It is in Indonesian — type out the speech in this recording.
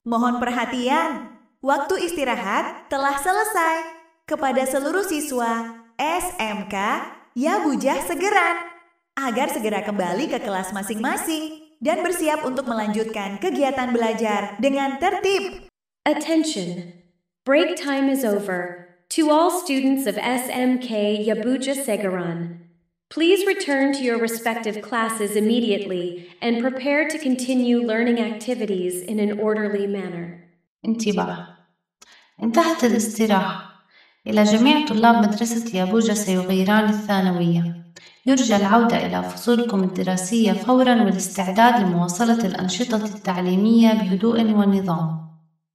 Mohon perhatian, waktu istirahat telah selesai. Kepada seluruh siswa SMK Yabujah Segeran, agar segera kembali ke kelas masing-masing dan bersiap untuk melanjutkan kegiatan belajar dengan tertib. Attention! Break time is over. To all students of SMK Yabuja Segaran, please return to your respective classes immediately and prepare to continue learning activities in an orderly manner. انتباه انتهت الاستراحة إلى جميع طلاب مدرسة يابوجا سيغيران الثانوية يرجى العودة إلى فصولكم الدراسية فورا والاستعداد لمواصلة الأنشطة التعليمية بهدوء ونظام